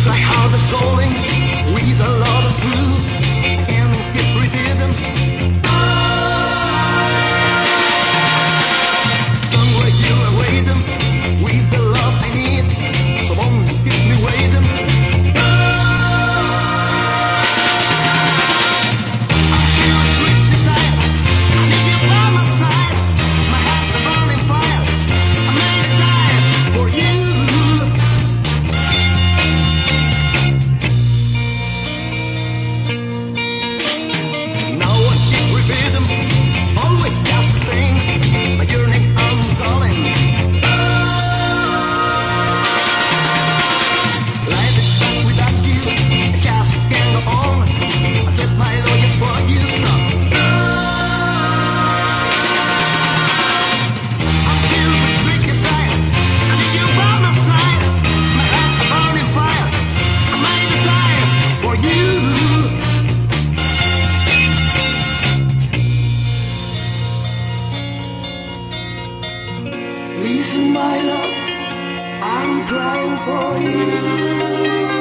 Feels like harvest calling. We've lover's groove. reason, my love, I'm crying for you.